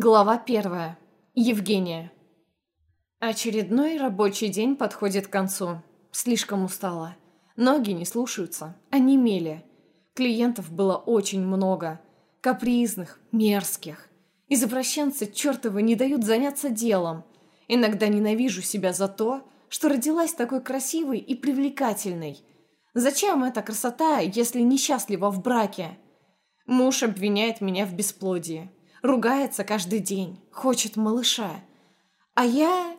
Глава первая. Евгения. Очередной рабочий день подходит к концу. Слишком устала. Ноги не слушаются, они мели. Клиентов было очень много. Капризных, мерзких. Извращенцы чертовы не дают заняться делом. Иногда ненавижу себя за то, что родилась такой красивой и привлекательной. Зачем эта красота, если несчастлива в браке? Муж обвиняет меня в бесплодии. Ругается каждый день, хочет малыша. А я...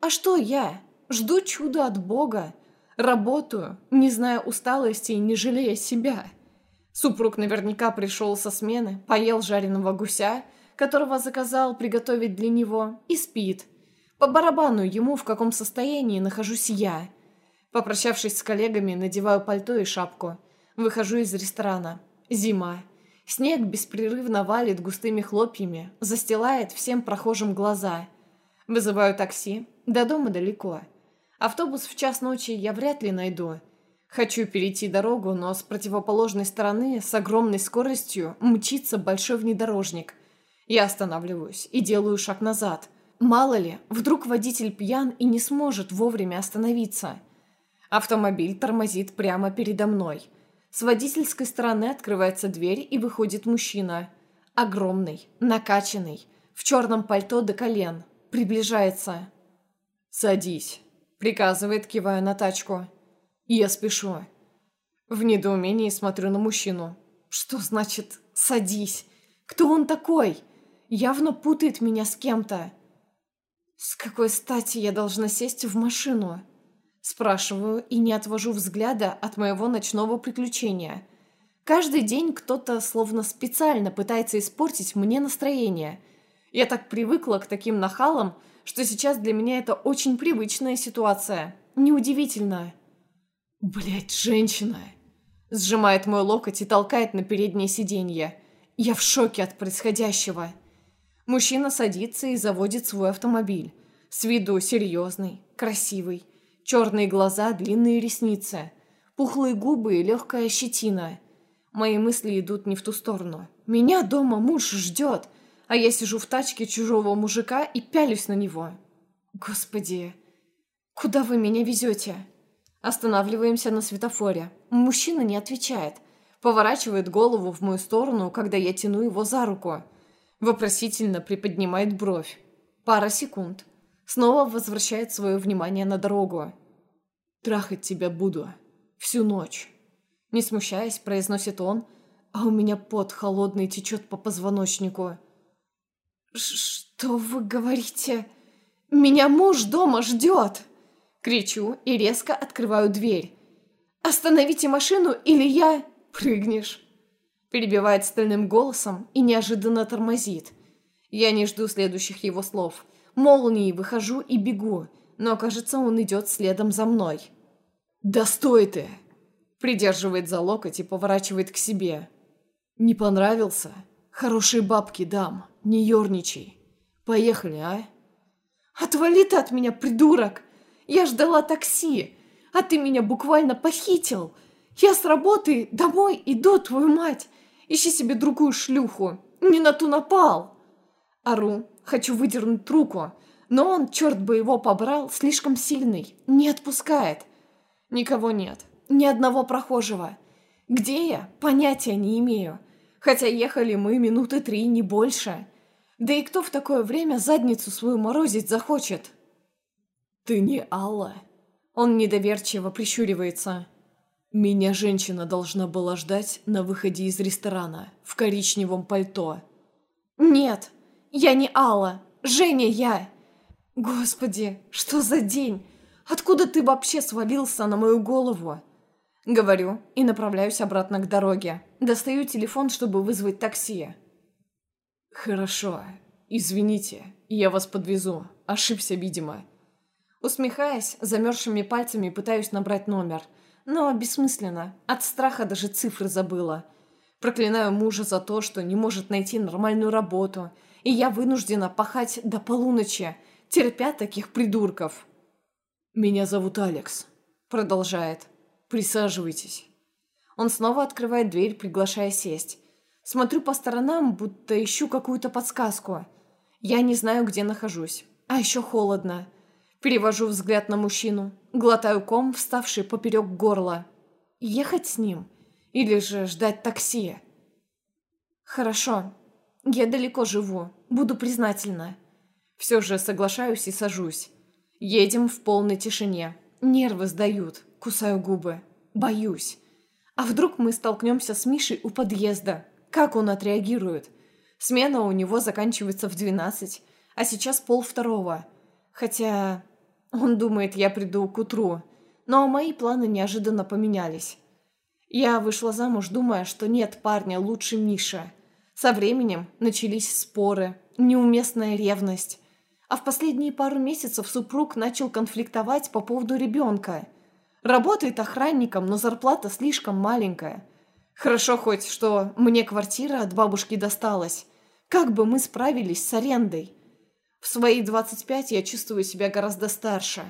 А что я? Жду чуда от Бога. Работаю, не зная усталости и не жалея себя. Супруг наверняка пришел со смены, поел жареного гуся, которого заказал приготовить для него, и спит. По барабану ему, в каком состоянии нахожусь я. Попрощавшись с коллегами, надеваю пальто и шапку. Выхожу из ресторана. Зима. Снег беспрерывно валит густыми хлопьями, застилает всем прохожим глаза. Вызываю такси. До дома далеко. Автобус в час ночи я вряд ли найду. Хочу перейти дорогу, но с противоположной стороны с огромной скоростью мчится большой внедорожник. Я останавливаюсь и делаю шаг назад. Мало ли, вдруг водитель пьян и не сможет вовремя остановиться. Автомобиль тормозит прямо передо мной – с водительской стороны открывается дверь и выходит мужчина. Огромный, накачанный, в черном пальто до колен. Приближается. «Садись», — приказывает, кивая на тачку. «Я спешу». В недоумении смотрю на мужчину. «Что значит «садись»? Кто он такой? Явно путает меня с кем-то». «С какой стати я должна сесть в машину?» Спрашиваю и не отвожу взгляда от моего ночного приключения. Каждый день кто-то словно специально пытается испортить мне настроение. Я так привыкла к таким нахалам, что сейчас для меня это очень привычная ситуация. Неудивительно. Блять, женщина. Сжимает мой локоть и толкает на переднее сиденье. Я в шоке от происходящего. Мужчина садится и заводит свой автомобиль. С виду серьезный, красивый. Черные глаза, длинные ресницы, пухлые губы и легкая щетина. Мои мысли идут не в ту сторону. Меня дома муж ждет, а я сижу в тачке чужого мужика и пялюсь на него. Господи, куда вы меня везете? Останавливаемся на светофоре. Мужчина не отвечает. Поворачивает голову в мою сторону, когда я тяну его за руку. Вопросительно приподнимает бровь. Пара секунд. Снова возвращает свое внимание на дорогу. Трахать тебя буду. Всю ночь. Не смущаясь, произносит он, а у меня пот холодный течет по позвоночнику. «Что вы говорите? Меня муж дома ждет!» Кричу и резко открываю дверь. «Остановите машину, или я...» «Прыгнешь!» Перебивает стальным голосом и неожиданно тормозит. Я не жду следующих его слов. Молнией выхожу и бегу но, кажется, он идет следом за мной. «Да стой ты!» Придерживает за локоть и поворачивает к себе. «Не понравился? Хорошие бабки дам, не ерничай. Поехали, а?» «Отвали ты от меня, придурок! Я ждала такси, а ты меня буквально похитил. Я с работы домой иду, твою мать. Ищи себе другую шлюху. Не на ту напал!» Ору, хочу выдернуть руку, но он, черт бы его побрал, слишком сильный, не отпускает. Никого нет, ни одного прохожего. Где я? Понятия не имею. Хотя ехали мы минуты три, не больше. Да и кто в такое время задницу свою морозить захочет? Ты не Алла. Он недоверчиво прищуривается. Меня женщина должна была ждать на выходе из ресторана в коричневом пальто. Нет, я не Алла. Женя я. «Господи, что за день? Откуда ты вообще свалился на мою голову?» Говорю и направляюсь обратно к дороге. Достаю телефон, чтобы вызвать такси. «Хорошо. Извините, я вас подвезу. Ошибся, видимо». Усмехаясь, замерзшими пальцами пытаюсь набрать номер. Но бессмысленно. От страха даже цифры забыла. Проклинаю мужа за то, что не может найти нормальную работу, и я вынуждена пахать до полуночи, терпят таких придурков. «Меня зовут Алекс», — продолжает. «Присаживайтесь». Он снова открывает дверь, приглашая сесть. Смотрю по сторонам, будто ищу какую-то подсказку. Я не знаю, где нахожусь. А еще холодно. Перевожу взгляд на мужчину. Глотаю ком, вставший поперек горла. Ехать с ним? Или же ждать такси? Хорошо. Я далеко живу. Буду признательна. Все же соглашаюсь и сажусь. Едем в полной тишине. Нервы сдают. Кусаю губы. Боюсь. А вдруг мы столкнемся с Мишей у подъезда? Как он отреагирует? Смена у него заканчивается в 12, а сейчас пол второго. Хотя он думает, я приду к утру. Но мои планы неожиданно поменялись. Я вышла замуж, думая, что нет парня лучше Миши. Со временем начались споры, неуместная ревность. А в последние пару месяцев супруг начал конфликтовать по поводу ребенка. Работает охранником, но зарплата слишком маленькая. Хорошо хоть, что мне квартира от бабушки досталась. Как бы мы справились с арендой? В свои 25 я чувствую себя гораздо старше.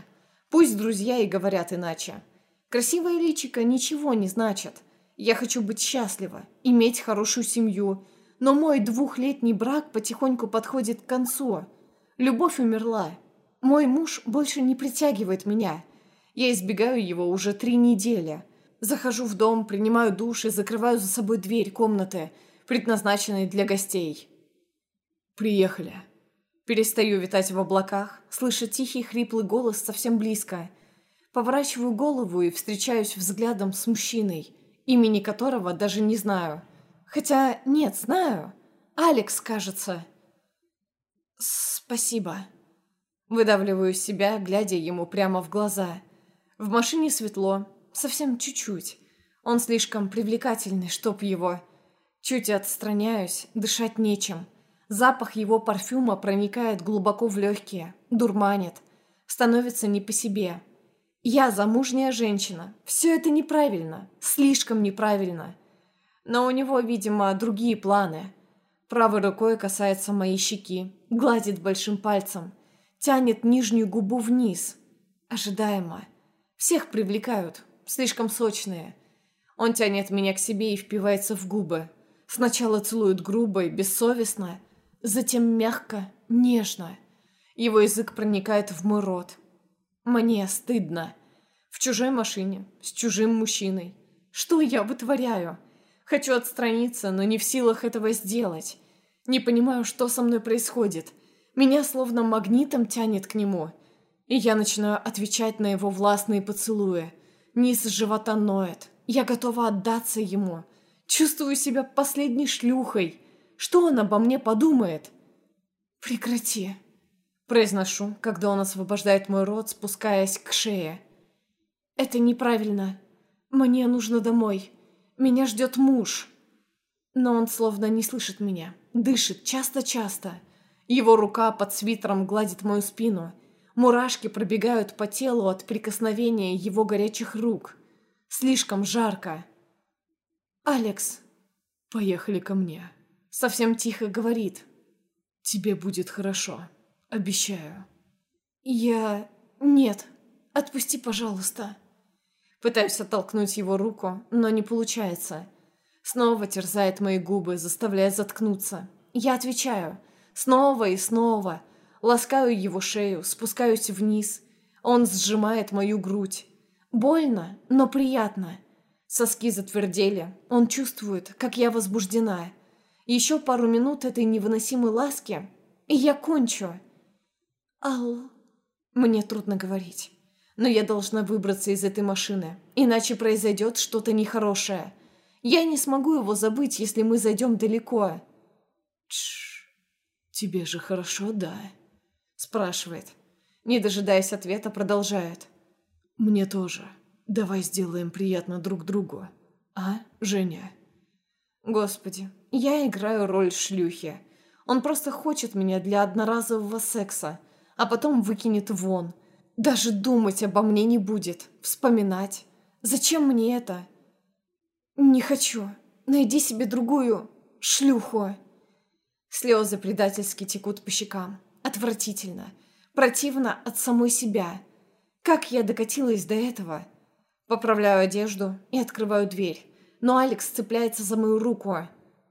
Пусть друзья и говорят иначе. Красивое личико ничего не значит. Я хочу быть счастлива, иметь хорошую семью. Но мой двухлетний брак потихоньку подходит к концу. Любовь умерла. Мой муж больше не притягивает меня. Я избегаю его уже три недели. Захожу в дом, принимаю душ и закрываю за собой дверь комнаты, предназначенной для гостей. «Приехали». Перестаю витать в облаках, слыша тихий хриплый голос совсем близко. Поворачиваю голову и встречаюсь взглядом с мужчиной, имени которого даже не знаю. Хотя нет, знаю. Алекс, кажется. «Спасибо». Выдавливаю себя, глядя ему прямо в глаза. В машине светло, совсем чуть-чуть. Он слишком привлекательный, чтоб его. Чуть отстраняюсь, дышать нечем. Запах его парфюма проникает глубоко в легкие, дурманит. Становится не по себе. Я замужняя женщина. Все это неправильно. Слишком неправильно. Но у него, видимо, другие планы. Правой рукой касается моей щеки, гладит большим пальцем, тянет нижнюю губу вниз. Ожидаемо. Всех привлекают, слишком сочные. Он тянет меня к себе и впивается в губы. Сначала целует грубо и бессовестно, затем мягко, нежно. Его язык проникает в мой рот. Мне стыдно. В чужой машине, с чужим мужчиной. Что я вытворяю? Хочу отстраниться, но не в силах этого сделать. Не понимаю, что со мной происходит. Меня словно магнитом тянет к нему. И я начинаю отвечать на его властные поцелуи. Низ живота ноет. Я готова отдаться ему. Чувствую себя последней шлюхой. Что он обо мне подумает? Прекрати. Произношу, когда он освобождает мой рот, спускаясь к шее. Это неправильно. Мне нужно домой. Меня ждет муж. Но он словно не слышит меня. Дышит часто-часто. Его рука под свитером гладит мою спину. Мурашки пробегают по телу от прикосновения его горячих рук. Слишком жарко. «Алекс, поехали ко мне». Совсем тихо говорит. «Тебе будет хорошо. Обещаю». «Я... Нет. Отпусти, пожалуйста». Пытаюсь оттолкнуть его руку, но не получается. Снова терзает мои губы, заставляя заткнуться. Я отвечаю. Снова и снова. Ласкаю его шею, спускаюсь вниз. Он сжимает мою грудь. Больно, но приятно. Соски затвердели. Он чувствует, как я возбуждена. Еще пару минут этой невыносимой ласки, и я кончу. Ал... Мне трудно говорить. Но я должна выбраться из этой машины, иначе произойдет что-то нехорошее. Я не смогу его забыть, если мы зайдем далеко. Тш, тебе же хорошо, да? Спрашивает. Не дожидаясь ответа, продолжает. Мне тоже. Давай сделаем приятно друг другу. А, Женя? Господи, я играю роль шлюхи. Он просто хочет меня для одноразового секса, а потом выкинет вон. Даже думать обо мне не будет, вспоминать. Зачем мне это? Не хочу. Найди себе другую шлюху. Слезы предательски текут по щекам. Отвратительно. Противно от самой себя. Как я докатилась до этого? Поправляю одежду и открываю дверь но Алекс цепляется за мою руку.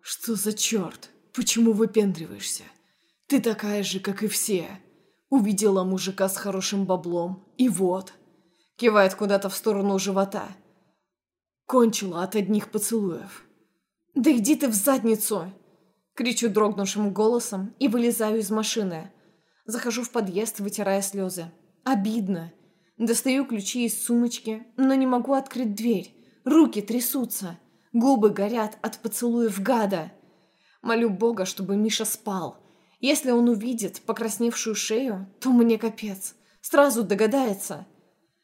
«Что за черт? Почему выпендриваешься? Ты такая же, как и все. Увидела мужика с хорошим баблом, и вот. Кивает куда-то в сторону живота. Кончила от одних поцелуев. «Да иди ты в задницу!» Кричу дрогнувшим голосом и вылезаю из машины. Захожу в подъезд, вытирая слезы. Обидно. Достаю ключи из сумочки, но не могу открыть дверь. Руки трясутся. Губы горят от поцелуев гада. Молю Бога, чтобы Миша спал. Если он увидит покрасневшую шею, то мне капец. Сразу догадается.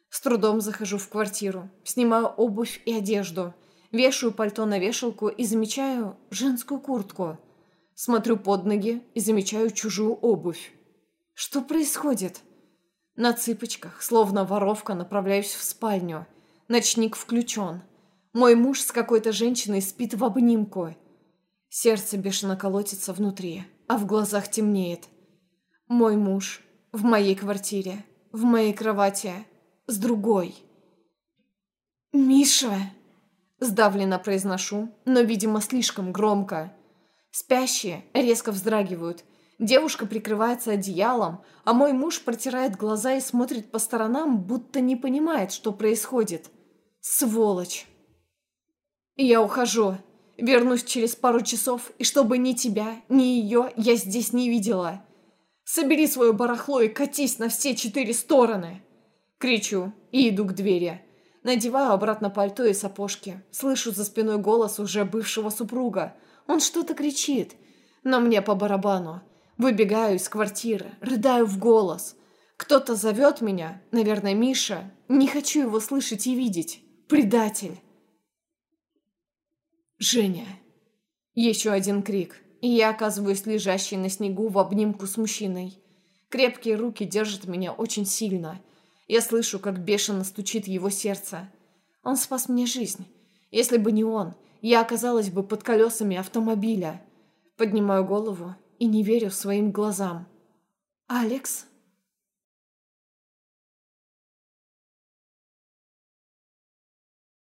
С трудом захожу в квартиру, снимаю обувь и одежду, вешаю пальто на вешалку и замечаю женскую куртку. Смотрю под ноги и замечаю чужую обувь. Что происходит? На цыпочках, словно воровка, направляюсь в спальню. Ночник включен. Мой муж с какой-то женщиной спит в обнимку. Сердце бешено колотится внутри, а в глазах темнеет. Мой муж в моей квартире, в моей кровати, с другой. «Миша!» Сдавленно произношу, но, видимо, слишком громко. Спящие резко вздрагивают – Девушка прикрывается одеялом, а мой муж протирает глаза и смотрит по сторонам, будто не понимает, что происходит. Сволочь. Я ухожу. Вернусь через пару часов, и чтобы ни тебя, ни ее я здесь не видела. Собери свое барахло и катись на все четыре стороны. Кричу и иду к двери. Надеваю обратно пальто и сапожки. Слышу за спиной голос уже бывшего супруга. Он что-то кричит, но мне по барабану. Выбегаю из квартиры, рыдаю в голос. Кто-то зовет меня, наверное, Миша. Не хочу его слышать и видеть. Предатель. Женя. Еще один крик, и я оказываюсь лежащей на снегу в обнимку с мужчиной. Крепкие руки держат меня очень сильно. Я слышу, как бешено стучит его сердце. Он спас мне жизнь. Если бы не он, я оказалась бы под колесами автомобиля. Поднимаю голову и не верю своим глазам. «Алекс?»